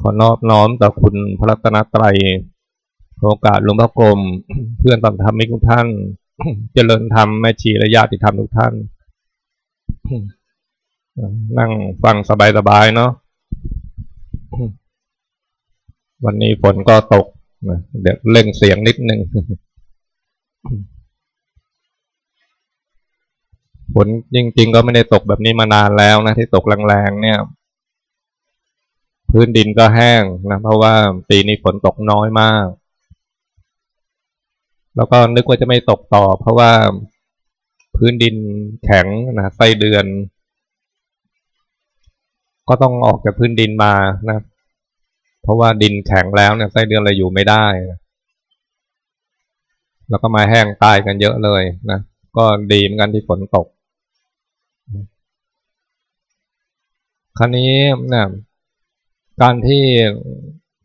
ขอนอบน้อมต่อคุณพระรัตนตรัยโอกาสหลวงพ่อกรมเพื่อนตังธรรมทุกท่าน เจริญธรรมแม่ชีและญาติธรรมทุกท่าน นั่งฟังสบายๆเนาะวันนี้ฝนก็ตกเดี๋ยวเล่งเสียงนิดนึงฝนจริง ๆ ก็ไม่ได้ตกแบบนี้มานานแล้วนะที่ตกแรงๆเนี่ย พื้นดินก็แห้งนะเพราะว่าปีนี้ฝนตกน้อยมาก แล้วก็นึกว่าจะไม่ตกต่อ เพราะว่าพื้นดินแข็งนะไส้เดือน ก็ต้องออกจากพื้นดินมานะ เพราะว่าดินแข็งแล้วเนี่ยไส้เดือนเลยอยู่ไม่ได้แล้วก็มาแห้งตายกันเยอะเลยนะก็ดีเหมือนกันที่ฝนตก คราวนี้นะ การที่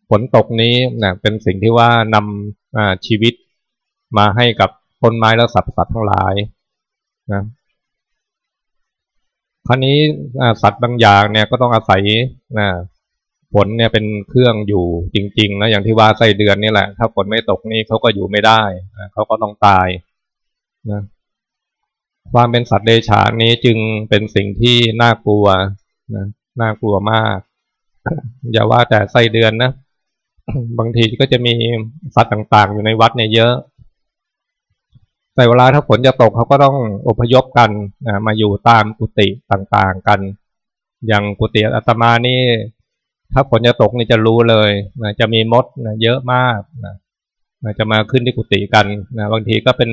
ฝนตกนี้นะเป็นสิ่งที่ว่านำชีวิตมาให้กับต้นไม้และสัตว์สัตว์ทั้งหลายนะคราวนี้สัตว์บางอย่างเนี่ยก็ต้องอาศัยนะฝนเนี่ยเป็นเครื่องอยู่จริงๆนะอย่างที่ว่าไส้เดือนนี่แหละ ถ้าฝนไม่ตกนี่เขาก็อยู่ไม่ได้เขาก็ต้องตายนะความเป็นสัตว์เดชานนี้จึงเป็นสิ่งที่น่ากลัวนะน่ากลัวมาก อย่าว่าแต่ไส้เดือนนะบางทีก็จะมีสัตว์ต่างๆ อยู่ในวัดเนี่ยเยอะแต่เวลาถ้าฝนจะตกเขาก็ต้องอพยพกันนะมาอยู่ตามกุฏิต่างๆกัน อย่างกุฏิอาตมานี่ ถ้าฝนจะตกนี่จะรู้เลยนะจะมีมดนะเยอะมากนะจะมาขึ้นที่กุฏิกันนะบางทีก็เป็น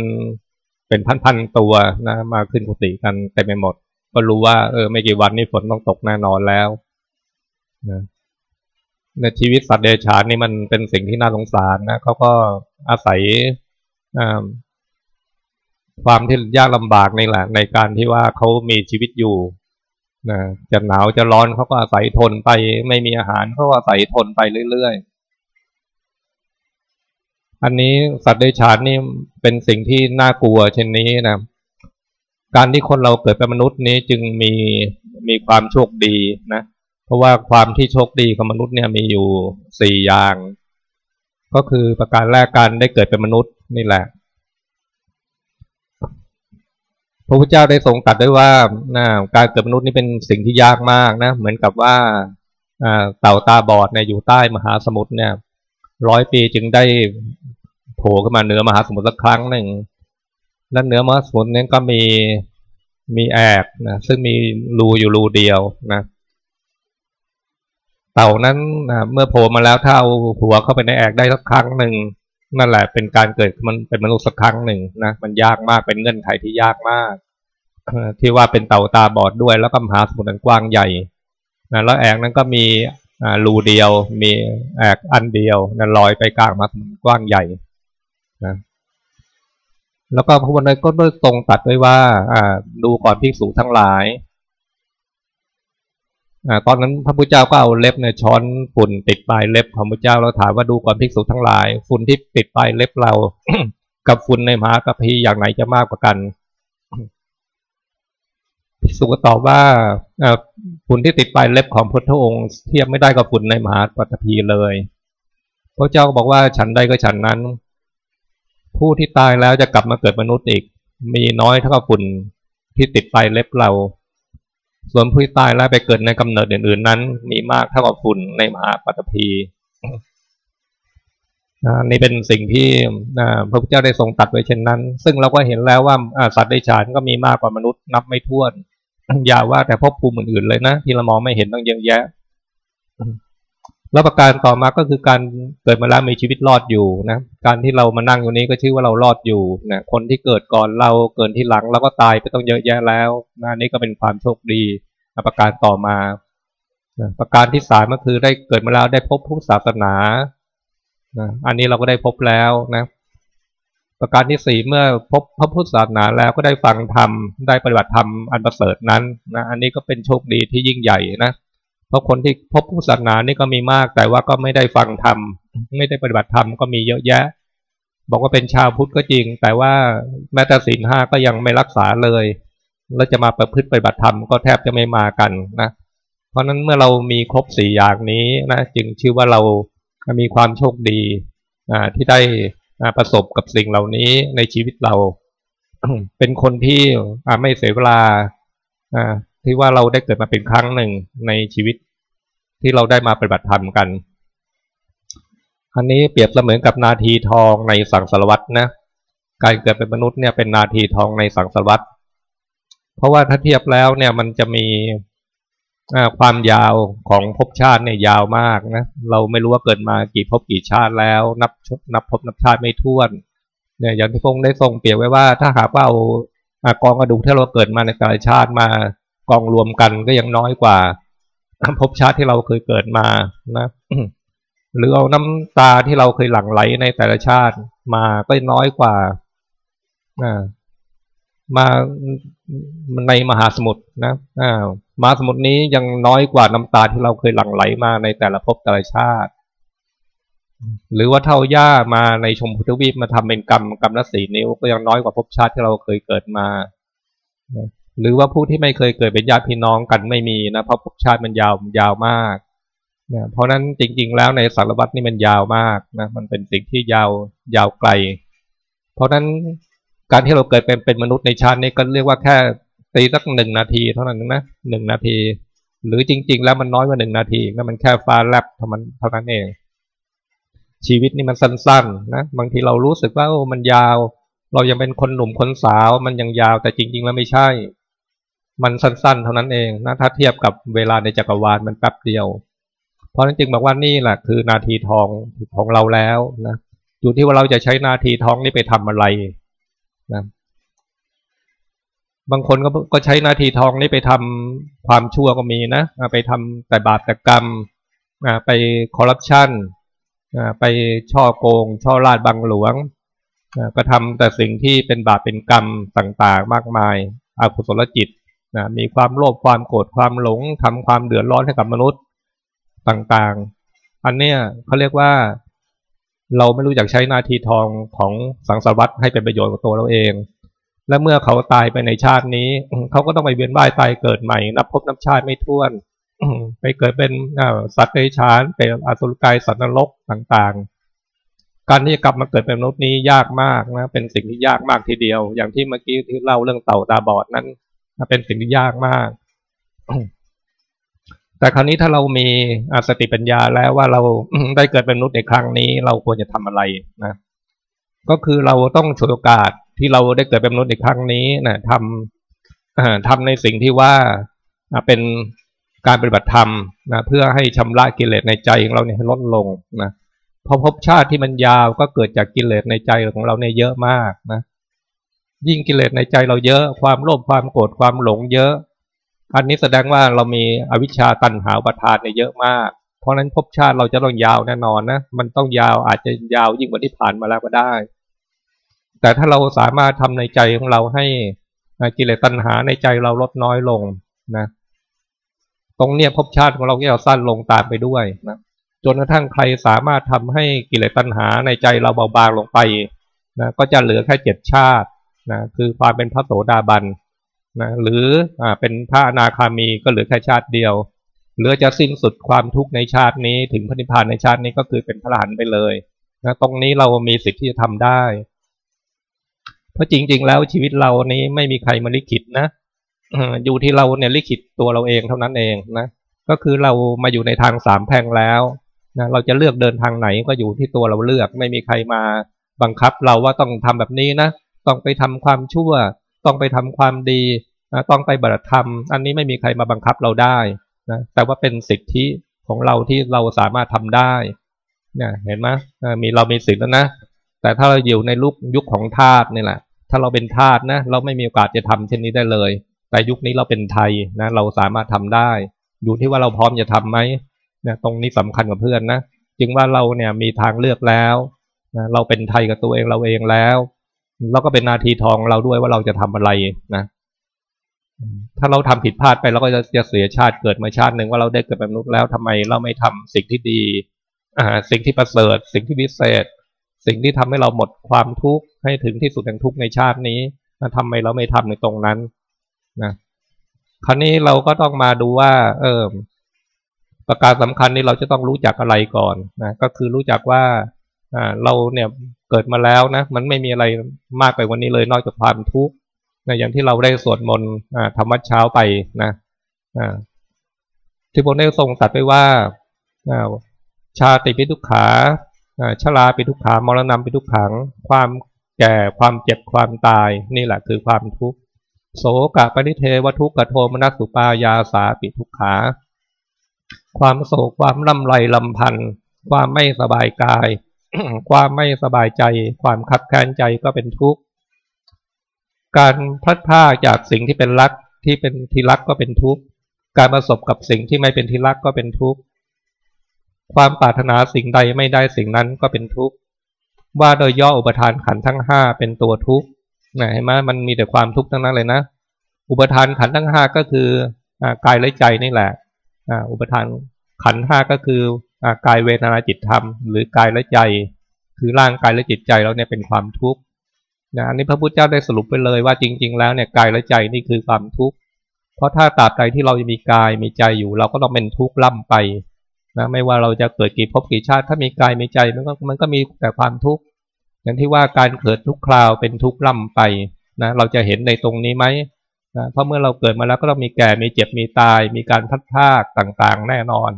เป็นพันๆตัวนะมาขึ้นกุฏิกันเต็มไปหมด ก็รู้ว่าเออไม่กี่วันนี้ฝนต้องตกแน่นอนแล้ว นะในชีวิตสัตว์เดรัจฉานนี่มันเป็นสิ่งที่น่าสงสารนะเขาก็อาศัยความที่ยากลำบากนี่แหละในการที่ว่าเขามีชีวิตอยู่นะจะหนาวจะร้อนเขาก็อาศัยทนไป ไม่มีอาหารเขาก็อาศัยทนไปเรื่อยๆ อันนี้สัตว์เดรัจฉานนี่เป็นสิ่งที่น่ากลัวเช่นนี้นะการที่คนเราเกิดเป็นมนุษย์นี้จึงมีมีความโชคดีนะ เพราะว่าความที่โชคดีของมนุษย์เนี่ยมีอยู่สี่อย่าง ก็คือประการแรกการได้เกิดเป็นมนุษย์นี่แหละ พระพุทธเจ้าได้ทรงตรัสด้วยว่านะการเกิดมนุษย์นี่เป็นสิ่งที่ยากมากนะ เหมือนกับว่าเต่าตาบอดเนี่ยอยู่ใต้มหาสมุทรเนี่ยร้อยปีจึงได้โผล่ขึ้นมาเหนือมหาสมุทรสักครั้งหนึ่ง และเหนือมหาสมุทรนั้นก็มีมีแอกนะซึ่งมีรูอยู่รูเดียวนะ เต่านั้นนะเมื่อโผล่มาแล้วถ้าเอาหัวเข้าไปในแอกได้สักครั้งหนึ่งนั่นแหละเป็นการเกิดมันเป็นมนุษย์สักครั้งหนึ่งนะมันยากมากเป็นเงื่อนไขที่ยากมากที่ว่าเป็นเต่าตาบอดด้วย แล้วก็มหาสมุทรกว้างใหญ่นะแล้วแอกนั้นก็มีรูเดียว มีแอกอันเดียวนะลอยไปกลางมหาสมุทรกว้างใหญ่นะแล้วก็พระพุทธเจ้าก็ด้ทรงตัดไว้ว่าดูก่อนภิกษุทั้งหลาย ตอนนั้นพระพุทธเจ้าก็เอาเล็บเนี่ยช้อนฝุ่นติดปลายเล็บของพระเจ้าเราถามว่าดูก่อนภิกษุทั้งหลาย ฝุ่นที่ติดปลายเล็บเรา กับฝุ่นในมหากพีอย่างไหนจะมากกว่ากันภิกษุก็ตอบว่าฝุ่นที่ติดปลายเล็บของพุทธองค์เทียบไม่ได้กับฝุ่นในมหาปฐพีเลยพระเจ้าบอกว่าฉันใดก็ฉันนั้น ผู้ที่ตายแล้วจะกลับมาเกิดมนุษย์อีก มีน้อยเท่ากับฝุ่นที่ติดไปเล็บเรา ส่วนผู้ที่ตายแล้วไปเกิดในกำเนิดอื่น ๆ นั้น มีมากเท่ากับฝุ่นในมหาปัตภีนี่เป็นสิ่งที่พระพุทธเจ้าได้ทรงตัดไว้เช่นนั้น ซึ่งเราก็เห็นแล้วว่าสัตว์ในฉานก็มีมากกว่ามนุษย์นับไม่ถ้วน อย่าว่าแต่พบภูมิอื่นๆเลยนะ ที่เรามองไม่เห็นต้องเยอะแยะ แล้วประการต่อมาก็คือการเกิดมาแล้วมีชีวิตรอดอยู่นะ การที่เรามานั่งอยู่นี้ก็ชื่อว่าเรารอดอยู่นะคนที่เกิดก่อนเราเกิดที่หลังเราก็ตายไปต้องเยอะแยะแล้วนะนี่ก็เป็นความโชคดี ประการต่อมา ประการที่สามก็คือได้เกิดมาแล้วได้พบพุทธศาสนา อันนี้เราก็ได้พบแล้วนะ ประการที่สี่เมื่อพบพระพุทธศาสนาแล้วก็ได้ฟังธรรม ได้ปฏิบัติธรรมอันประเสริฐนั้นนะ อันนี้ก็เป็นโชคดีที่ยิ่งใหญ่นะ เพราะคนที่พบผู้ศาสนานี่ก็มีมาก แต่ว่าก็ไม่ได้ฟังธรรม ไม่ได้ปฏิบัติธรรมก็มีเยอะแยะ บอกว่าเป็นชาวพุทธก็จริง แต่ว่าแม้แต่ศีลห้าก็ยังไม่รักษาเลย แล้วจะมาประพฤติปฏิบัติธรรมก็แทบจะไม่มากันนะเพราะนั้นเมื่อเรามีครบสี่อย่างนี้นะจึงชื่อว่าเรามีความโชคดีที่ได้ประสบกับสิ่งเหล่านี้ในชีวิตเรา เป็นคนที่ไม่เสียเวลาที่ว่าเราได้เกิดมาเป็นครั้งหนึ่งในชีวิตที่เราได้มาปฏิบัติธรรมกัน อันนี้เปรียบเสมือนกับนาทีทองในสังสารวัตรนะ การเกิดเป็นมนุษย์เนี่ยเป็นนาทีทองในสังสารวัตร เพราะว่าถ้าเทียบแล้วเนี่ยมันจะมีความยาวของภพชาติเนี่ยยาวมากนะเราไม่รู้ว่าเกิดมากี่ภพกี่ชาติแล้ว นับนับภพนับชาติไม่ท้วนเนี่ยอย่างที่พงได้ทรงเปรียบไว้ว่า ถ้าหากว่าเอากองกระดูกที่เราเกิดมาในแต่ละชาติมากองรวมกันก็ยังน้อยกว่าภพชาติที่เราเคยเกิดมานะหรือเอาน้ำตาที่เราเคยหลั่งไหลในแต่ละชาติมาก็น้อยกว่ามา ในมหาสมุทรนะอ่ามหาสมุทรนี้ยังน้อยกว่าน้ำตาที่เราเคยหลั่งไหลมาในแต่ละภพแต่ละชาติ หรือว่าเท่าย่ามาในชมพูทวีปมาทำเป็นกรรมกรรมละสีนิ้วก็ยังน้อยกว่าภพชาติที่เราเคยเกิดมา หรือว่าผู้ที่ไม่เคยเกิดเป็นญาติพี่น้องกันไม่มีนะเพราะภพชาติมันยาวยาวมากนะเพราะนั้นจริง ๆ แล้วในสารวัตรนี่มันยาวมากนะมันเป็นสิ่งที่ยาวยาวไกล เพราะนั้น การที่เราเกิดเป็นเป็นมนุษย์ในชาตินี้ก็เรียกว่าแค่ตีสักหนึ่งนาทีเท่านั้นนะหนึ่งนาที หรือจริง ๆ แล้วมันน้อยกว่าหนึ่งนาทีนะมันแค่ฟ้าแลบเท่านั้นเท่านั้นเอง ชีวิตนี่มันสั้นๆนะบางทีเรารู้สึกว่าโอ้มันยาว เรายังเป็นคนหนุ่มคนสาว มันยังยาวแต่จริง ๆ แล้วไม่ใช่ มันสั้นๆ เท่านั้นเองนะถ้าเทียบกับเวลาในจักรวาลมันแป๊บเดียว เพราะนั้นจึงบอกว่านี่แหละคือนาทีทองของเราแล้วนะอยู่ที่ว่าเราจะใช้นาทีทองนี้ไปทำอะไร นะบางคนก็ก็ใช้นาทีทองนี้ไปทำความชั่วก็มีนะไปทำแต่บาปแต่กรรมไปคอร์รัปชันไปช่อโกง ช่อราดบังหลวงก็ทำแต่สิ่งที่เป็นบาปเป็นกรรมต่างๆ มากมายอากุศลจิตมีความโลภความโกรธความหลงทำความเดือดร้อนให้กับมนุษย์ต่างๆ อันเนี้ยเขาเรียกว่า เราไม่รู้จักใช้นาทีทองของสังสารวัตรให้เป็นประโยชน์กับตัวเราเอง และเมื่อเขาตายไปในชาตินี้ เขาก็ต้องไปเวียนว่ายตายเกิดใหม่ นับพบนับชาติไม่ท้วน ไปเกิดเป็นสัตว์ในชานเป็นอสุรกายสัตว์นรกต่างๆ การที่จะกลับมาเกิดเป็นมนุษย์นี้ยากมากนะ เป็นสิ่งที่ยากมากทีเดียว อย่างที่เมื่อกี้ที่เล่าเรื่องเต่าตาบอดนั้น เป็นสิ่งที่ยากมาก แต่คราวนี้ถ้าเรามีสติปัญญาแล้วว่าเราได้เกิดเป็นมนุษย์ในครั้งนี้เราควรจะทำอะไรนะก็คือเราต้องฉวยโอกาสที่เราได้เกิดเป็นมนุษย์ในครั้งนี้นะทำทำในสิ่งที่ว่าเป็นการปฏิบัติธรรมนะเพื่อให้ชำระกิเลสในใจของเราเนี่ยลดลงนะพอพบชาติที่มันยาวก็เกิดจากกิเลสในใจของเราเนี่ยเยอะมากนะยิ่งกิเลสในใจเราเยอะ ความโลภความโกรธความหลงเยอะ อันนี้แสดงว่าเรามีอวิชชาตันหาประทานเนี่ยเยอะมาก เพราะนั้นภพชาติเราจะต้องยาวแน่นอนนะ มันต้องยาวอาจจะยาวยิ่งกว่าที่ผ่านมาแล้วก็ได้ แต่ถ้าเราสามารถทำในใจของเราให้กิเลสตัณหาในใจเราลดน้อยลงนะ ตรงเนี้ยภพชาติของเราก็จะสั้นลงตามไปด้วยนะ จนกระทั่งใครสามารถทำให้กิเลสตัณหาในใจเราเบาบางลงไปนะ ก็จะเหลือแค่เจ็ดชาตินะ คือความเป็นพระโสดาบัน นะหรืออ่าเป็นพระอนาคามีก็เหลือแค่ชาติเดียว หรือจะสิ้นสุดความทุกข์ในชาตินี้ ถึงพระนิพพานในชาตินี้ก็คือเป็นพระอรหันไปเลยนะตรงนี้เรามีสิทธิ์ที่จะทำได้ เพราะจริง ๆ แล้วชีวิตเรานี้ไม่มีใครมาลิขิตนะอยู่ที่เราเนี่ยลิขิตตัวเราเองเท่านั้นเองนะก็คือเรามาอยู่ในทางสามแพงแล้วนะเราจะเลือกเดินทางไหนก็อยู่ที่ตัวเราเลือก ไม่มีใครมาบังคับเราว่าต้องทำแบบนี้นะ ต้องไปทำความชั่ว ต้องไปทำความดี ต้องไปบัตธรรม อันนี้ไม่มีใครมาบังคับเราได้นะแต่ว่าเป็นสิทธิของเราที่เราสามารถทำได้เนี่ยเห็นไหมมีเรามีสิทธิ์แล้วนะ แต่ถ้าเราอยู่ในลุกยุคของทาสนี่แหละ ถ้าเราเป็นทาสนะ เราไม่มีโอกาสจะทำเช่นนี้ได้เลย แต่ยุคนี้เราเป็นไทยนะ เราสามารถทำได้ อยู่ที่ว่าเราพร้อมจะทํำไหมนะตรงนี้สำคัญกับเพื่อนนะ จึงว่าเราเนี่ยมีทางเลือกแล้วนะเราเป็นไทยกับตัวเองเราเองแล้วแล้วก็เป็นนาทีทองเราด้วยว่าเราจะทำอะไรนะ ถ้าเราทำผิดพลาดไปเราก็จะจะเสียชาติเกิดมาชาติหนึ่งว่าเราได้เกิดเป็นมนุษย์แล้วทำไมเราไม่ทำสิ่งที่ดีอ่าสิ่งที่ประเสริฐ สิ่งที่พิเศษ สิ่งที่ทำให้เราหมดความทุกข์ให้ถึงที่สุดแห่งทุกข์ในชาตินี้ทำไมเราไม่ทำในตรงนั้นนะคราวนี้เราก็ต้องมาดูว่า เออประการสำคัญนี่เราจะต้องรู้จักอะไรก่อนนะก็คือรู้จักว่าเราเนี่ยเกิดมาแล้วนะมันไม่มีอะไรมากไปวันนี้เลยนอกจากความทุกข์ นะอย่างที่เราได้สวดมนต์ธรรมะเช้าไปนะที่พระได้ทรงตัดไปว่าชาติป็นทุกขาชราป็นทุกขามรณะป็นทุกขัง ความแก่ความเจ็บความตายนี่แหละคือความทุกข์โสกะปริเทวทุกขโทมนัสสุปายาสาปิทุกขา ความโศกความลำไรลำพันธ์ความไม่สบายกาย ความไม่สบายใจ ความขับแค้นใจก็เป็นทุกข์ การพลัดพรากจากสิ่งที่เป็นรักที่เป็นที่รักก็เป็นทุกข์ การประสบกับสิ่งที่ไม่เป็นที่รักก็เป็นทุกข์ ความปรารถนาสิ่งใดไม่ได้สิ่งนั้นก็เป็นทุกข์ ว่าโดยย่ออุปทานขันทั้งห้าเป็นตัวทุกข์นะเห็นไหมมันมีแต่ความทุกข์ทั้งนั้นเลยนะ อุปทานขันทั้งห้าก็คือกายและใจนี่แหละอุปทานขันห้าก็คือกายเวทนาจิตธรรม หรือกายและใจ คือร่างกายและจิตใจเราเนี่ยเป็นความทุกข์ นะอันนี้พระพุทธเจ้าได้สรุปไปเลยว่าจริง ๆ แล้วเนี่ยกายและใจนี่คือความทุกข์เพราะถ้าตราบใดที่เรายังมีกายมีใจอยู่ เราก็ต้องเป็นทุกข์ล่ำไปนะไม่ว่าเราจะเกิดกี่ภพกี่ชาติ ถ้ามีกายมีใจมันก็มันก็มีแต่ความทุกข์อย่างที่ว่าการเกิดทุกคราวเป็นทุกข์ล่ำไปนะเราจะเห็นในตรงนี้ไหมนะเพราะเมื่อเราเกิดมาแล้วก็ต้องมีแก่มีเจ็บมีตาย มีการพัดพากต่างๆ แน่นอน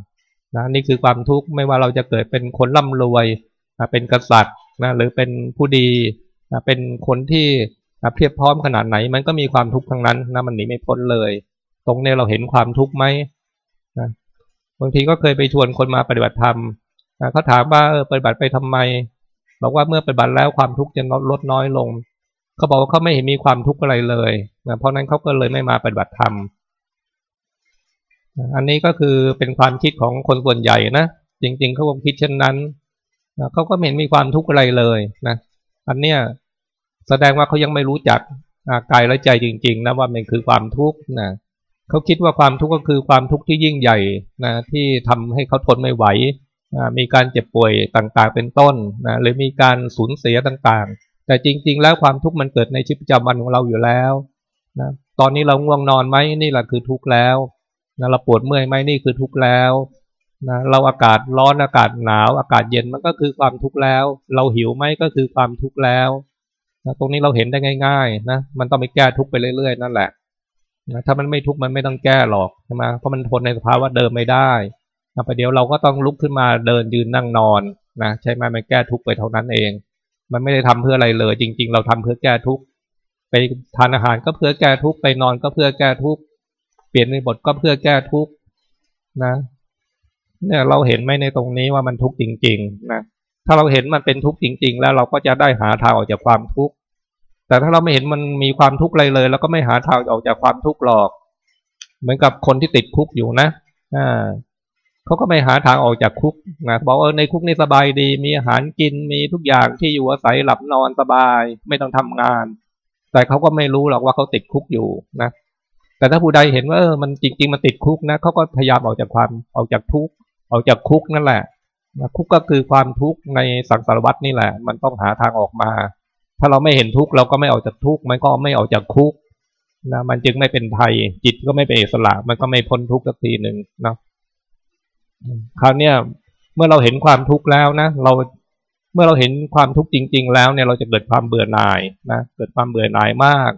นะนี่คือความทุกข์ไม่ว่าเราจะเกิดเป็นคนร่ำรวยนะเป็นกษัตริย์นะหรือเป็นผู้ดี เป็นคนที่เพียบพร้อมขนาดไหน มันก็มีความทุกข์ทั้งนั้นนะมันหนีไม่พ้นเลย ตรงนี้เราเห็นความทุกข์ไหมนะบางทีก็เคยไปชวนคนมาปฏิบัติธรรมนะเขาถามว่าเออปฏิบัติไปทำไมบอกว่าเมื่อปฏิบัติแล้วความทุกข์จะลดลดน้อยลงเขาบอกว่าเขาไม่เห็นมีความทุกข์อะไรเลยนะเพราะนั้นเขาก็เลยไม่มาปฏิบัติธรรมอันนี้ก็คือเป็นความคิดของคนส่วนใหญ่นะจริง ๆเขาคงคิดเช่นนั้นเขาก็ไม่เห็นมีความทุกข์อะไรเลยนะอันเนี้ย แสดงว่าเขายังไม่รู้จักกายและใจจริง ๆนะว่ามันคือความทุกข์นะเขาคิดว่าความทุกข์ก็คือความทุกข์ที่ยิ่งใหญ่นะที่ทำให้เขาทนไม่ไหวมีการเจ็บป่วยต่างๆ เป็นต้นนะหรือมีการสูญเสียต่างๆ แต่จริง ๆ แล้วความทุกข์มันเกิดในชีวิตประจำวันของเราอยู่แล้วนะตอนนี้เราง่วงนอนไหมนี่แหละคือทุกข์แล้วนะเราปวดเมื่อยไหมนี่คือทุกข์แล้วนะเราอากาศร้อนอากาศหนาว อากาศเย็นมันก็คือความทุกข์แล้ว เราหิวไหมก็คือความทุกข์แล้ว นะตรงนี้เราเห็นได้ง่าย ๆ นะ มันต้องไปแก้ทุกไปเรื่อย ๆ นั่นแหละนะถ้ามันไม่ทุกมันไม่ต้องแก้หรอกใช่ไหมเพราะมันทนในสภาวะเดิมไม่ได้ประเดี๋ยวเราก็ต้องลุกขึ้นมาเดินยืนนั่งนอนนะใช่ไหมมันแก้ทุกไปเท่านั้นเอง มันไม่ได้ทำเพื่ออะไรเลย จริง ๆ เราทำเพื่อแก้ทุกไปทานอาหารก็เพื่อแก้ทุกไปนอนก็เพื่อแก้ทุกเปลี่ยนในบทก็เพื่อแก้ทุกนะ เนี่ยเราเห็นไหมในตรงนี้ว่ามันทุกจริง ๆ นะ ถ้าเราเห็นมันเป็นทุกข์จริง ๆ แล้วเราก็จะได้หาทางออกจากความทุกข์แต่ถ้าเราไม่เห็นมันมีความทุกข์อะไรเลยเราก็ไม่หาทางออกจากความทุกข์หรอก เหมือนกับคนที่ติดคุกอยู่นะอ่าเขาก็ไม่หาทางออกจากคุกนะบอกเออในคุกนี่สบายดี มีอาหารกินมีทุกอย่างที่อยู่อาศัยหลับนอนสบาย ไม่ต้องทำงาน แต่เขาก็ไม่รู้หรอกว่าเขาติดคุกอยู่นะ แต่ถ้าผู้ใดเห็นว่าเออมันจริง ๆ มันติดคุกนะเขาก็พยายามออกจากความออกจากทุกข์ออกจากคุกนั่นแหละ นะคุกก็คือความทุกข์ในสังสารวัตนี่แหละ มันต้องหาทางออกมา ถ้าเราไม่เห็นทุกข์เราก็ไม่ออกจากทุกข์มันก็ไม่ออกจากคุกนะมันจึงไม่เป็นไทยจิตก็ไม่เป็นอิสระ มันก็ไม่พ้นทุกข์สักทีหนึ่งเนาะคราวเนี้ยเมื่อเราเห็นความทุกข์แล้วนะเราเมื่อเราเห็นความทุกข์จริง ๆ แล้วเนี่ยเราจะเกิดความเบื่อหน่ายนะเกิดความเบื่อหน่ายมาก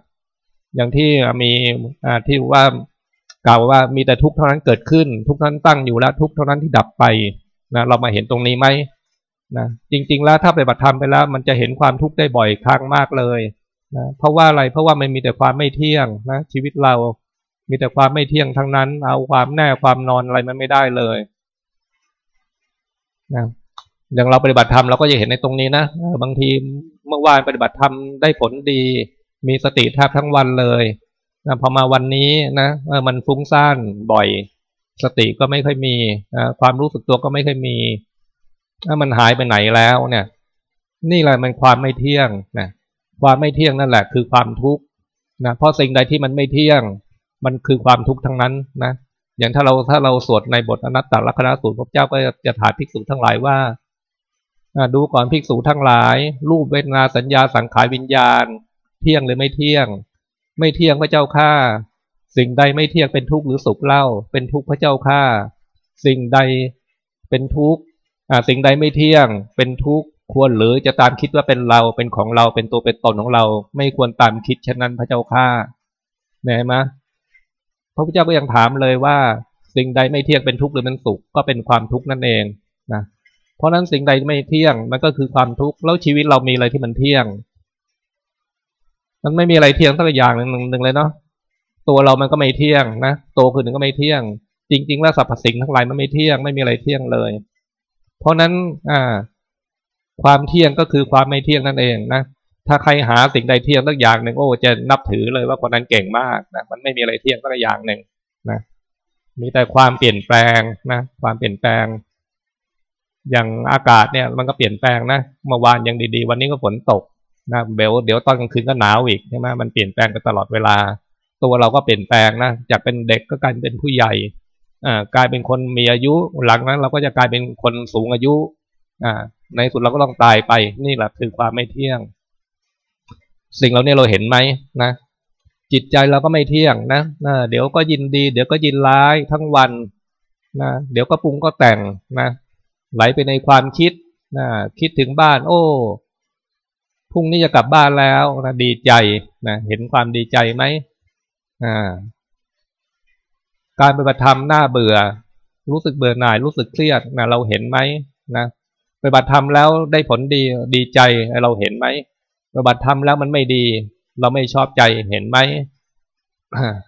อย่างที่มีอ่าที่ว่ากล่าวว่ามีแต่ทุกข์เท่านั้นเกิดขึ้น ทุกข์นั้นตั้งอยู่แล้วทุกข์เท่านั้นที่ดับไป นะเรามาเห็นตรงนี้ไหมนะจริง ๆ แล้วถ้าไปบัตรธรรมไปแล้ว มันจะเห็นความทุกข์ได้บ่อยครั้งมากเลยนะเพราะว่าอะไรเพราะว่ามันมีแต่ความไม่เที่ยงนะชีวิตเรา มีแต่ความไม่เที่ยงทั้งนั้น เอาความแน่ความนอนอะไรมันไม่ได้เลยนะอย่างเราปฏิบัติธรรมเราก็จะเห็นในตรงนี้นะบางทีเมื่อวานปฏิบัติธรรมได้ผลดี มีสติแทบทั้งวันเลยนะพอมาวันนี้นะมันฟุ้งซ่านบ่อย สติก็ไม่ค่อยมีความรู้สึกตัวก็ไม่ค่อยมีถ้ามันหายไปไหนแล้วเนี่ย นี่แหละมันความไม่เที่ยงนะความไม่เที่ยงนั่นแหละคือความทุกข์นะเพราะสิ่งใดที่มันไม่เที่ยง มันคือความทุกข์ทั้งนั้นนะอย่างถ้าเราถ้าเราสวดในบทอนัตตลักษณะสูตรพระเจ้าก็จะถามภิกษุทั้งหลายว่าดูก่อนภิกษุทั้งหลาย รูปเวทนาสัญญาสังขารวิญญาณ เที่ยงหรือไม่เที่ยง ไม่เที่ยงพระเจ้าข้า สิ่งใดไม่เที่ยงเป็นทุกข์หรือสุขเล่า เป็นทุกข์พระเจ้าข้าสิ่งใดเป็นทุกข์สิ่งใดไม่เที่ยง เป็นทุกข์ควรหรือจะตามคิดว่าเป็นเราเป็นของเราเป็นตัวเป็นตนของเรา ไม่ควรตามคิดฉะนั้นพระเจ้าข้าเห็นไหมพระพุทธเจ้าก็ยังถามเลยว่า สิ่งใดไม่เที่ยงเป็นทุกข์หรือเป็นสุขก็เป็นความทุกข์นั่นเองนะเพราะนั้นสิ่งใดไม่เที่ยงมันก็คือความทุกข์แล้วชีวิตเรามีอะไรที่มันเที่ยง มันไม่มีอะไรเที่ยงสักอย่างหนึ่งหนึ่งเลยเนาะ ตัวเรามันก็ไม่เที่ยงนะตัวคนหนึ่งก็ไม่เที่ยง จริง ๆ แล้วสรรพสิ่งทั้งหลายมันไม่เที่ยงไม่มีอะไรเที่ยงเลย เพราะนั้นอ่า ความเที่ยงก็คือความไม่เที่ยงนั่นเองนะถ้าใครหาสิ่งใดเที่ยงสักอย่างหนึ่งโอ้จะนับถือเลยว่าคนนั้นเก่งมากนะมันไม่มีอะไรเที่ยงสักอย่างหนึ่งนะมีแต่ความเปลี่ยนแปลงนะความเปลี่ยนแปลง อย่างอากาศเนี่ยมันก็เปลี่ยนแปลงนะเมื่อวานยังดีๆ วันนี้ก็ฝนตกนะเบลเดี๋ยวตอนกลางคืนก็หนาวอีกใช่ไหมมันเปลี่ยนแปลงไปตลอดเวลา ตัวเราก็เปลี่ยนแปลงนะจากเป็นเด็กก็กลายเป็นผู้ใหญ่อ่ากลายเป็นคนมีอายุหลังนั้น เราก็จะกลายเป็นคนสูงอายุอ่าในสุดเราก็ต้องตายไป นี่แหละคือความไม่เที่ยง สิ่งเหล่านี้เราเห็นไหมนะจิตใจเราก็ไม่เที่ยงนะนะเดี๋ยวก็ยินดี เดี๋ยวก็ยินร้ายทั้งวันนะเดี๋ยวก็ปรุงก็แต่งนะไหลไปในความคิดนะคิดถึงบ้าน โอ้พรุ่งนี้จะกลับบ้านแล้วนะดีใจนะเห็นความดีใจไหม การปฏิบัติธรรมน่าเบื่อ รู้สึกเบื่อหน่าย รู้สึกเครียดนะเราเห็นไหมนะปฏิบัติธรรมแล้วได้ผลดีดีใจเราเห็นไหมปฏิบัติธรรมแล้วมันไม่ดี เราไม่ชอบใจเห็นไหม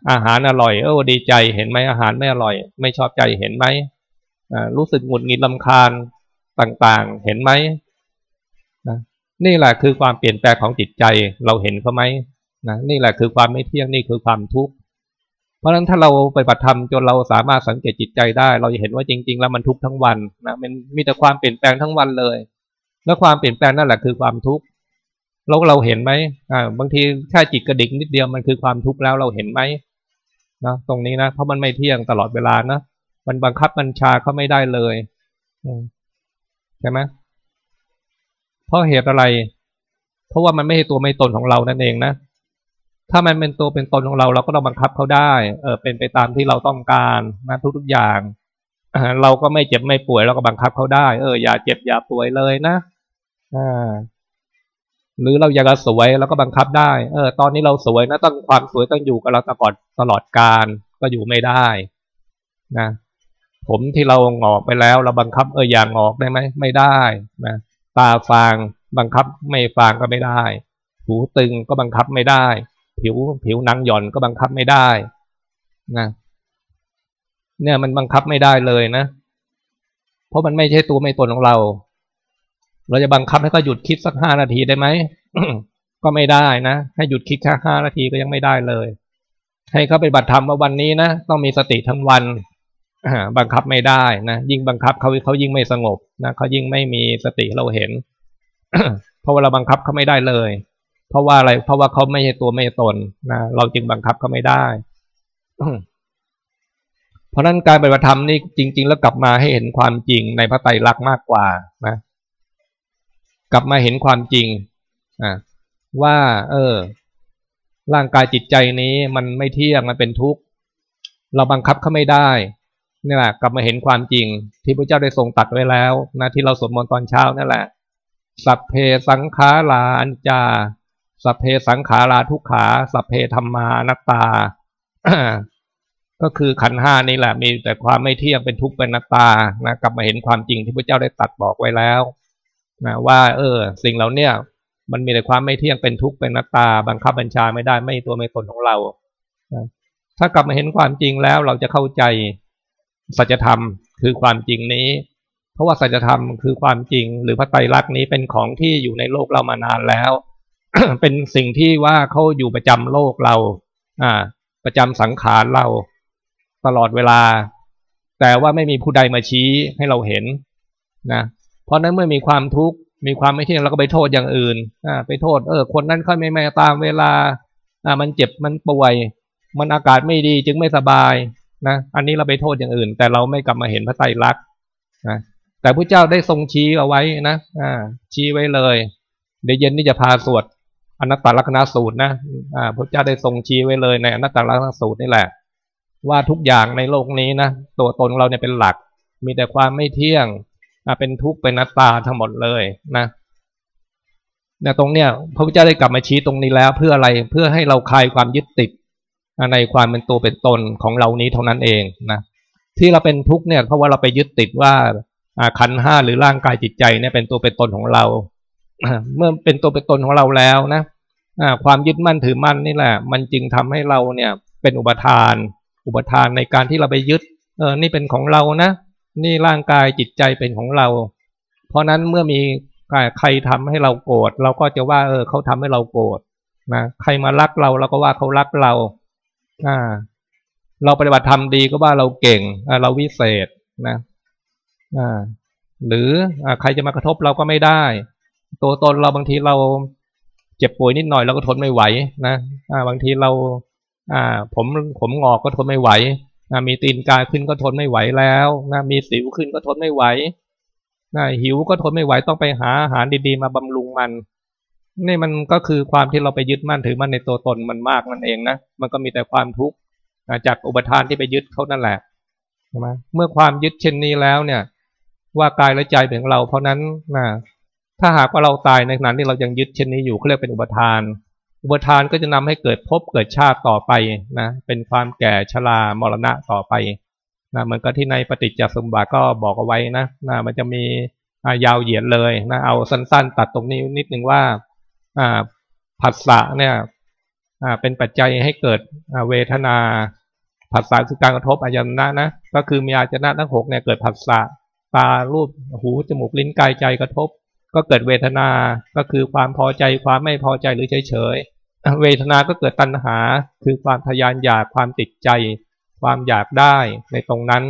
อาหารอร่อยเออดีใจเห็นไหมอาหารไม่อร่อย ไม่ชอบใจเห็นไหมรู้สึกหงุดหงิดลำคาญต่างๆ เห็นไหมนะนี่แหละคือความเปลี่ยนแปลงของจิตใจเราเห็นเขาไหม นะนี่แหละคือความไม่เที่ยงนี่คือความทุกข์เพราะฉะนั้นถ้าเราไปปฏิธรรมจนเราสามารถสังเกตจิตใจได้ เราจะเห็นว่าจริง ๆ แล้วมันทุกข์ทั้งวันนะมันมีแต่ความเปลี่ยนแปลงทั้งวันเลย แล้วความเปลี่ยนแปลงนั่นแหละคือความทุกข์เราเราเห็นไหมอ่าบางทีแค่จิตกระดิกนิดเดียวมันคือความทุกข์แล้วเราเห็นไหมนะตรงนี้นะเพราะมันไม่เที่ยงตลอดเวลานะมันบังคับบัญชาเขาไม่ได้เลยใช่ไหมเพราะเหตุอะไร เพราะว่ามันไม่ใช่ตัวไม่ตนของเรานั่นเองนะ ถ้ามันเป็นตัวเป็นตนของเราเราก็ต้องบังคับเขาได้ เออเป็นไปตามที่เราต้องการนะทุกๆอย่างเราก็ไม่เจ็บไม่ป่วยเราก็บังคับเขาได้ เอออย่าเจ็บอย่าป่วยเลยนะอ่าหรือเราอยากจะสวยเราก็บังคับได้ เออ ตอนนี้เราสวยนะต้องความสวยต้องอยู่กับเราตลอดตลอดการก็อยู่ไม่ได้นะผมที่เราหงอกไปแล้ว เราบังคับเอออย่างงอกได้ไหมไม่ได้นะตาฟางบังคับไม่ฟางก็ไม่ได้ หูตึงก็บังคับไม่ได้ ผิวผิวหนังหย่อนก็บังคับไม่ได้นะเนี่ยมันบังคับไม่ได้เลยนะ เพราะมันไม่ใช่ตัวไม่ตนของเรา เราจะบังคับให้เขาหยุดคิดสักห้านาทีได้ไหมก็ไม่ได้นะ ให้หยุดคิดแค่ห้านาทีก็ยังไม่ได้เลย ให้เขาไปบัตรธรรมว่าวันนี้นะต้องมีสติทั้งวันบังคับไม่ได้นะยิ่งบังคับเขาเขายิ่งไม่สงบนะเขายิ่งไม่มีสติเราเห็นเพราะว่าเราบังคับเขาไม่ได้เลย เพราะว่าอะไร เพราะว่าเขาไม่ใช่ตัวไม่ตนนะเราจึงบังคับเขาไม่ได้ เพราะนั้นการปฏิบัติธรรมนี่จริง ๆ แล้วกลับมาให้เห็นความจริงในพระไตรลักษณ์มากกว่านะกลับมาเห็นความจริงอ่าว่า เออ ร่างกายจิตใจนี้มันไม่เที่ยงมันเป็นทุกข์เราบังคับเขาไม่ได้นี่แหละกลับมาเห็นความจริง ที่พระเจ้าได้ทรงตัดไว้แล้วนะที่เราสวดมนต์ตอนเช้านั่นแหละ สัพเพสังขาราอัญจา สัพเพสังขาราทุกขา สัพเพธรรมานัตตา ก็คือขันห้านี่แหละมีแต่ความไม่เที่ยงเป็นทุกข์เป็นนัตตานะกลับมาเห็นความจริงที่พระเจ้าได้ตัดบอกไว้แล้วนะว่า เออ สิ่งเหล่าเนี้ยมันมีแต่ความไม่เที่ยงเป็นทุกข์เป็นนัตตา บังคับบัญชาไม่ได้ไม่ตัวไม่ตนของเรานะถ้ากลับมาเห็นความจริงแล้วเราจะเข้าใจสัจธรรมคือความจริงนี้ เพราะว่าสัจธรรมคือความจริง หรือพระไตรลักษณ์นี้เป็นของที่อยู่ในโลกเรามานานแล้ว เป็นสิ่งที่ว่าเขาอยู่ประจำโลกเรา อ่า ประจำสังขารเราตลอดเวลา แต่ว่าไม่มีผู้ใดมาชี้ให้เราเห็นนะเพราะนั้นเมื่อมีความทุกข์มีความไม่เที่ยงเราก็ไปโทษอย่างอื่นอ่าไปโทษ เออ คนนั้นเขาไม่มาตามเวลาอ่ามันเจ็บมันป่วย มันอากาศไม่ดีจึงไม่สบายนะอันนี้เราไปโทษอย่างอื่น แต่เราไม่กลับมาเห็นพระไตรลักษณ์นะแต่พระเจ้าได้ทรงชี้เอาไว้นะอ่าชี้ไว้เลยเดี๋ยวเย็นนี้จะพาสวด อนัตตลักษณสูตรนะพระเจ้าได้ทรงชี้ไว้เลยในอนัตตลักษณสูตรนี่แหละ ว่าทุกอย่างในโลกนี้นะตัวตนของเราเนี่ยเป็นหลัก มีแต่ความไม่เที่ยงเป็นทุกข์เป็นนัตตาทั้งหมดเลยนะเนี่ยตรงเนี้ยพระพุทธเจ้าได้กลับมาชี้ตรงนี้แล้วเพื่ออะไรเพื่อให้เราคลายความยึดติดในความเป็นตัวเป็นตนของเรานี้เท่านั้นเองนะที่เราเป็นทุกข์เนี่ยเพราะว่าเราไปยึดติดว่าขันห้าหรือร่างกายจิตใจเนี่ยเป็นตัวเป็นตนของเรา เมื่อเป็นตัวเป็นตนของเราแล้วนะความยึดมั่นถือมั่นนี่แหละ มันจึงทำให้เราเนี่ยเป็นอุปทาน อุปทานในการที่เราไปยึดเออนี่เป็นของเรานะ นี่ร่างกายจิตใจเป็นของเรา เพราะนั้นเมื่อมีใครทำให้เราโกรธเราก็จะว่าเออเขาทำให้เราโกรธนะใครมารักเราเราก็ว่าเขารักเราอ่าเราปฏิบัติธรรมดีก็ว่าเราเก่งเราวิเศษนะอ่าหรืออใครจะมากระทบเราก็ไม่ได้ ตัวตนเราบางทีเราเจ็บป่วยนิดหน่อยเราก็ทนไม่ไหวนะอ่าบางทีเราอ่าผมผมงอกก็ทนไม่ไหวนะมีตีนกาขึ้นก็ทนไม่ไหวแล้วนะมีสิวขึ้นก็ทนไม่ไหวนะหิวก็ทนไม่ไหวต้องไปหาอาหารดีๆ มาบำรุงมัน นี่มันก็คือความที่เราไปยึดมั่นถือมั่นในตัวตนมันมากนั่นเองนะมันก็มีแต่ความทุกข์จากอุปทานที่ไปยึดเขานั่นแหละใช่ไหมเมื่อความยึดเช่นนี้แล้วเนี่ย ว่ากายและใจเป็นของเรา เพราะนั้นนะ ถ้าหากว่าเราตายในขณะที่เรายังยึดเช่นนี้อยู่เขาเรียกเป็นอุปทาน อุปทานก็จะนำให้เกิดภพเกิดชาติต่อไปนะ เป็นความแก่ชรามรณะต่อไปนะมันก็ที่ในปฏิจจสมบัติก็บอกเอาไว้นะนะมันจะมียาวเหยียดเลยนะเอาสั้น ๆ ตัดตรงนี้นิดนึงว่าผัสสะเนี่ยเป็นปัจจัยให้เกิดเวทนาผัสสะคือการกระทบอายตนะนะก็คือมีอายตนะทั้งหกเนี่ยเกิดผัสสะตารูปหูจมูกลิ้นกายใจกระทบ ก็เกิดเวทนา ก็คือความพอใจความไม่พอใจหรือเฉยเฉยเวทนาก็เกิดตัณหา คือความทยานอยากความติดใจ ความอยากได้ในตรงนั้น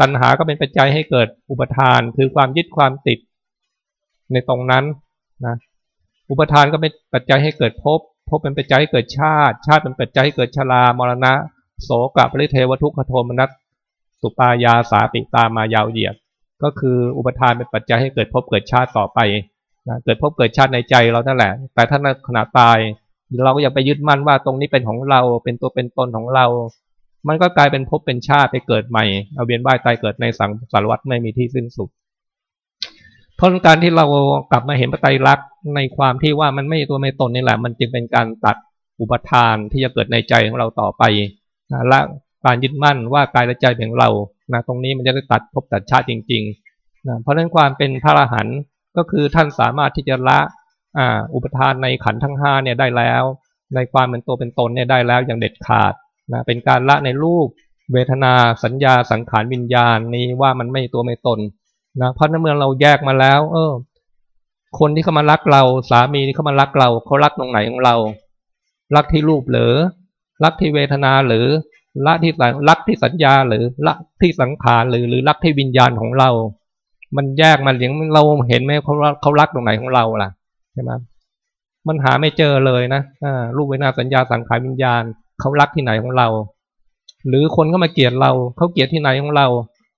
ตัณหาก็เป็นปัจจัยให้เกิดอุปทาน คือความยึดความติดในตรงนั้นนะอุปทานก็เป็นปัจจัยให้เกิดภพภพเป็นปัจจัยให้เกิดชาติ ชาติเป็นปัจจัยให้เกิดชรามรณะ โสกปริเทวทุกขโทมนัสสุปายาสาติตามายาวเหยียด ก็คืออุปทานเป็นปัจจัยให้เกิดภพเกิดชาติต่อไปนะเกิดภพเกิดชาติในใจเรานั่นแหละ แต่ถ้าขณะตาย เราก็ยังไปยึดมั่นว่าตรงนี้เป็นของเรา เป็นตัวเป็นตนของเรา มันก็กลายเป็นภพเป็นชาติไปเกิดใหม่ เอาเวียนว่ายตายเกิดในสังสารวัฏไม่มีที่สิ้นสุด เพราะการที่เรากลับมาเห็นปไตรลักษณ์ในความที่ว่ามันไม่ตัวไม่ตนนี่แหละ มันจึงเป็นการตัดอุปทานที่จะเกิดในใจของเราต่อไปนะละการยึดมั่นว่ากายและใจเป็นเรา นะตรงนี้มันจะได้ตัดภพตัดชาติจริงๆนะเพราะฉะนั้นความเป็นพระอรหันต์ก็คือท่านสามารถที่จะละอุปทานในขันทั้งห้าเนี่ยได้แล้ว ในความเป็นตัวเป็นตนเนี่ยได้แล้วอย่างเด็ดขาดนะเป็นการละในรูปเวทนาสัญญาสังขารวิญญาณนี้ว่ามันไม่ตัวไม่ตนนะเพราะนั้นเมื่อเราแยกมาแล้ว เออ คนที่เขามารักเรา สามีที่เขามารักเราเขารักตรงไหนของเรา รักที่รูปหรือ รักที่เวทนาหรือ รักที่รักที่สัญญาหรือรักที่สังขารหรือหรือรักที่วิญญาณของเรา มันแยกมาอย่างเราเห็นไหมเขาเขารักตรงไหนของเราล่ะใช่ไหมมันหาไม่เจอเลยนะอรูปเวทนาสัญญาสังขารวิญญาณเขารักที่ไหนของเรา หรือคนก็มาเกลียดเราเขาเกลียดที่ไหนของเรา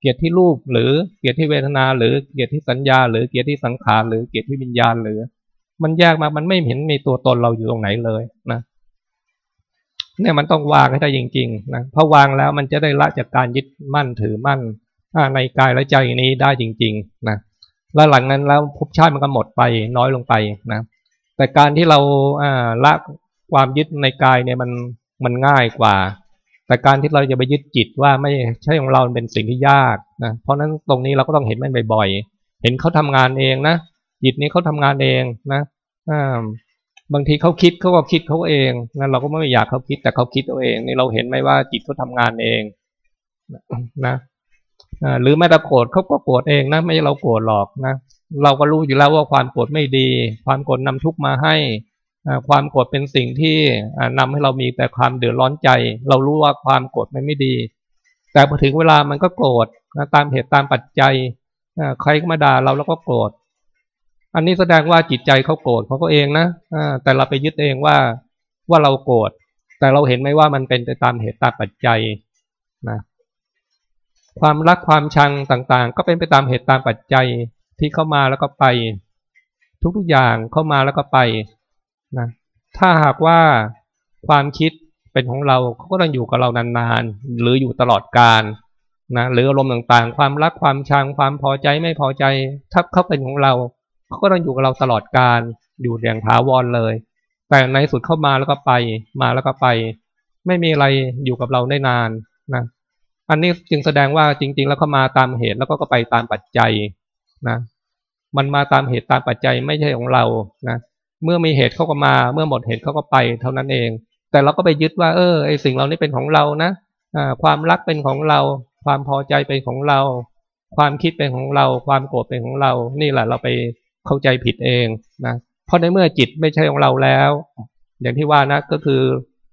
เกลียดที่รูปหรือเกลียดที่เวทนา หรือเกลียดที่สัญญา หรือเกลียดที่สังขารหรือเกลียดที่วิญญาณหรือ มันแยกมามันไม่เห็นมีตัวตนเราอยู่ตรงไหนเลยนะเเนี่ยมันต้องวางให้ได้จริงๆนะพอวางแล้วมันจะได้ละจากการยึดมั่นถือมั่นในกายและใจนี้ได้จริงๆนะแล้วหลังนั้นแล้วภพชาติมันก็หมดไปน้อยลงไปนะแต่การที่เราละความยึดในกายเนี่ยมันมันง่ายกว่า แต่การที่เราจะไปยึดจิตว่าไม่ใช่ของเราเป็นสิ่งที่ยากนะเพราะนั้นตรงนี้เราก็ต้องเห็นมันบ่อยๆ เห็นเขาทำงานเองนะจิตนี้เขาทำงานเองนะอ่า บางทีเขาคิดเขาก็คิดเขาเองนะเราก็ไม่อยากเขาคิดแต่เขาคิดตัวเองนี่เราเห็นไหมว่าจิตเขาทางานเองนะหรือแม้แต่โกรธเขาก็โกรธเองนะไม่ใช่เราโกรธหรอกนะเราก็รู้อยู่แล้วว่าความโกรธไม่ดี ความโกรธนำทุกข์มาให้ความโกรธเป็นสิ่งที่นำให้เรามีแต่ความเดือดร้อนใจ เรารู้ว่าความโกรธมันไม่ดี แต่พอถึงเวลามันก็โกรธตามเหตุตามปัจจัยใครก็มาด่าเราแล้วก็โกรธ อันนี้แสดงว่าจิตใจเขาโกรธเขาก็เองนะแต่เราไปยึดเองว่าว่าเราโกรธแต่เราเห็นไหมว่ามันเป็นไปตามเหตุตามปัจจัยนะความรักความชังต่างๆ ก็เป็นไปตามเหตุตามปัจจัยที่เข้ามาแล้วก็ไป ทุกๆอย่างเข้ามาแล้วก็ไปนะถ้าหากว่าความคิดเป็นของเราเขาก็ต้องอยู่กับเรานานๆ หรืออยู่ตลอดกาลนะหรืออารมณ์ต่างๆ ความรักความชังความพอใจไม่พอใจ ถ้าเขาเป็นของเรา เขาก็ต้องอยู่กับเราตลอดการอยู่อย่างถาวรเลย แต่ในสุดเข้ามาแล้วก็ไป มาแล้วก็ไป ไม่มีอะไรอยู่กับเราได้นานนะอันนี้จึงแสดงว่าจริง ๆ แล้วเขามาตามเหตุแล้วก็ไปตามปัจจัยนะมันมาตามเหตุตามปัจจัยไม่ใช่ของเรานะเมื่อมีเหตุเขาก็มา เมื่อหมดเหตุเขาก็ไปเท่านั้นเอง แต่เราก็ไปยึดว่า เออไอสิ่งเหล่านี้เป็นของเรานะความรักเป็นของเรา ความพอใจเป็นของเรา ความคิดเป็นของเรา ความโกรธเป็นของเรา นี่แหละเราไป เข้าใจผิดเองนะเพราะในเมื่อจิตไม่ใช่ของเราแล้ว อย่างที่ว่านะก็คือ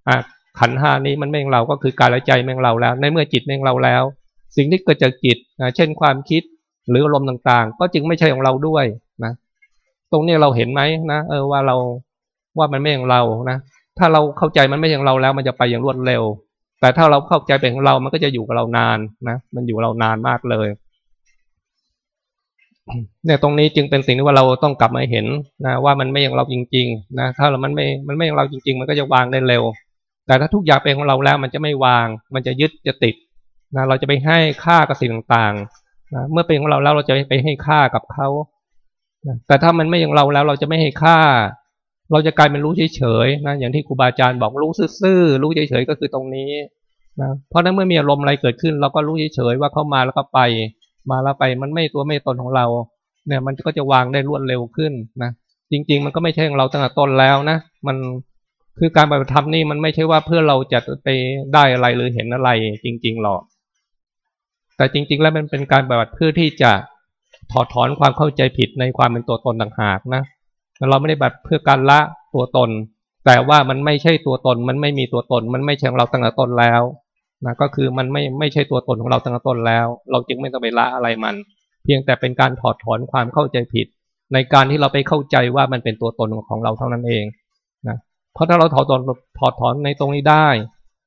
อ่ขันห้านี้มันไม่ของเราก็คือกายและใจไม่ของเราแล้ว ในเมื่อจิตไม่ของเราแล้ว สิ่งที่เกิดจากจิตเช่นความคิดหรืออารมณ์ต่างๆ ก็จึงไม่ใช่ของเราด้วยนะตรงนี้เราเห็นไหมนะเออว่าเราว่ามันไม่ของเรานะถ้าเราเข้าใจมันไม่ของเราแล้วมันจะไปอย่างรวดเร็ว แต่ถ้าเราเข้าใจเป็นของเรามันก็จะอยู่กับเรานานนะมันอยู่เรานานมากเลย เนี่ยตรงนี้จึงเป็นสิ่งที่ว่าเราต้องกลับมาเห็นนะว่ามันไม่อย่างเราจริงๆนะถ้าเรามันไม่มันไม่อย่างเราจริง ๆ มันก็จะวางได้เร็ว แต่ถ้าทุกอย่างเป็นของเราแล้วมันจะไม่วาง มันจะยึดจะติดนะเราจะไปให้ค่ากับสิ่งต่างๆนะเมื่อเป็นของเราแล้วเราจะไปให้ค่ากับเขาแต่ถ้ามันไม่อย่างเราแล้วเราจะไม่ให้ค่า เราจะกลายเป็นรู้เฉยๆนะอย่างที่ครูบาอาจารย์บอกรู้ซื่อๆรู้เฉยๆก็คือตรงนี้นะเพราะนั้นเมื่อมีอารมณ์อะไรเกิดขึ้น เราก็รู้เฉยๆว่าเข้ามาแล้วก็ไป มาแล้วไปมันไม่ตัวไม่ตนของเรา เนี่ย มันก็จะวางได้รวดเร็วขึ้นนะจริง ๆ มันก็ไม่ใช่ของเราตั้งแต่ต้นแล้วนะมันคือการปฏิบัติธรรมนี่มันไม่ใช่ว่าเพื่อเราจะไปได้อะไรหรือเห็นอะไร จริง ๆหรอก แต่จริง ๆ แล้วมันเป็นการปฏิบัติเพื่อที่จะถอดถอนความเข้าใจผิดในความเป็นตัวตนต่างหากนะเราไม่ได้แบบเพื่อการละตัวตน แต่ว่ามันไม่ใช่ตัวตน มันไม่มีตัวตน มันไม่ใช่ของเราตั้งแต่ต้นแล้ว นะก็คือมันไม่ไม่ใช่ตัวตนของเราตั้งแต่ต้นแล้ว เราจึงไม่ต้องไปละอะไรมัน เพียงแต่เป็นการถอดถอนความเข้าใจผิด ในการที่เราไปเข้าใจว่ามันเป็นตัวตนของเราเท่านั้นเองนะเพราะถ้าเราถอดถอนถอดถอนในตรงนี้ได้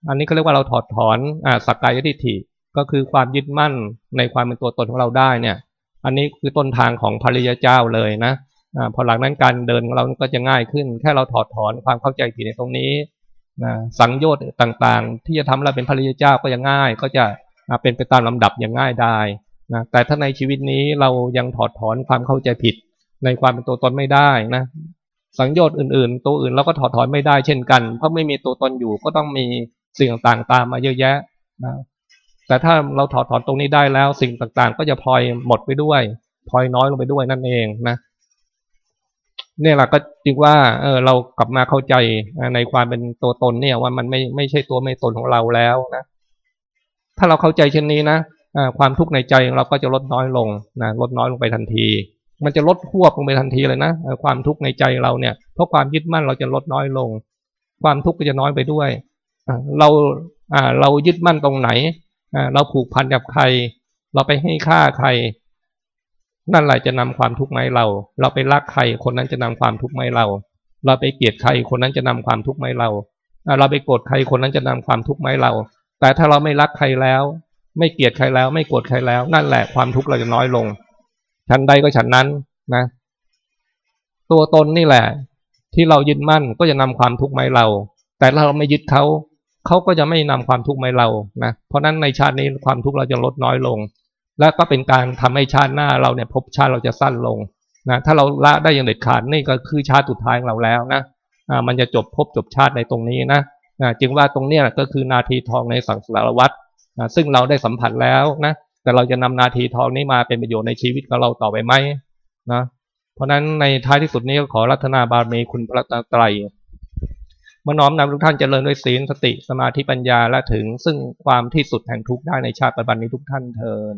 อันนี้ก็เรียกว่าเราถอดถอนอ่าสักกายทิฏฐิก็คือความยึดมั่นในความเป็นตัวตนของเราได้เนี่ย อันนี้คือต้นทางของพระริยเจ้าเลยนะอ่าพอหลังนั้นการเดินของเราก็จะง่ายขึ้น แค่เราถอดถอนความเข้าใจผิดในตรงนี้ นะสังโยชน์ต่างๆ ที่จะทำเราเป็นพระริยเจ้าก็จะง่าย ก็จะเป็นไปตามลำดับอย่างง่ายได้นะแต่ถ้าในชีวิตนี้เรายังถอดถอนความเข้าใจผิด ในความเป็นตัวตนไม่ได้นะสังโยชน์อื่นๆ ตัวอื่นเราก็ถอดถอนไม่ได้เช่นกัน เพราะไม่มีตัวตนอยู่ก็ต้องมีสิ่งต่างๆตามมาเยอะแยะนะแต่ถ้าเราถอดถอนตรงนี้ได้แล้วสิ่งต่างๆ ก็จะพลอยหมดไปด้วยพลอยน้อยลงไปด้วยนั่นเองนะ เนี่ยแหละก็จึงว่าเออเรากลับมาเข้าใจในความเป็นตัวตนเนี่ยว่ามันไม่ไม่ใช่ตัวไม่ตนของเราแล้วนะถ้าเราเข้าใจเช่นนี้นะความทุกข์ในใจของเราก็จะลดน้อยลงนะลดน้อยลงไปทันที มันจะลดควบลงไปทันทีเลยนะความทุกข์ในใจเราเนี่ยเพราะความยึดมั่นเราจะลดน้อยลง ความทุกข์ก็จะน้อยไปด้วยเราเรายึดมั่นตรงไหนเราผูกพันกับใคร เราไปให้ค่าใคร นั่นแหละจะนำความทุกข์มาให้เรา เราไปรักใครคนนั้นจะนำความทุกข์มาให้เรา เราไปเกลียดใครคนนั้นจะนำความทุกข์มาให้เรา เราไปโกรธใครคนนั้นจะนำความทุกข์มาให้เรา แต่ถ้าเราไม่รักใครแล้ว ไม่เกลียดใครแล้ว ไม่โกรธใครแล้ว นั่นแหละความทุกข์เราจะน้อยลงชั้นใดก็ฉันนั้นนะ ตัวตนนี่แหละ ที่เรายึดมั่นก็จะนำความทุกข์มาให้เรา แต่เราไม่ยึดเขาเขาก็จะไม่นำความทุกข์มาเรานะเพราะนั้นในชาตินี้ความทุกข์เราจะลดน้อยลง และก็เป็นการทำให้ชาติหน้าเราเนี่ยพบชาติเราจะสั้นลงนะถ้าเราละได้อย่างเด็ดขาดนี่ก็คือชาติสุดท้ายของเราแล้วนะอ่ามันจะจบพบจบชาติในตรงนี้นะนะจึงว่าตรงเนี้ยก็คือนาทีทองในสังสารวัตรนะซึ่งเราได้สัมผัสแล้วนะแต่เราจะนำนาทีทองนี้มาเป็นประโยชน์ในชีวิตของเราต่อไปไหมนะเพราะนั้นในท้ายที่สุดนี้ก็ขอรัตนาบารมีคุณพระตรัยมาน้อมนำทุกท่านเจริญด้วยศีลสติสมาธิปัญญาและถึงซึ่งความที่สุดแห่งทุกข์ได้ในชาติปัจจุบันนี้ทุกท่านเทิน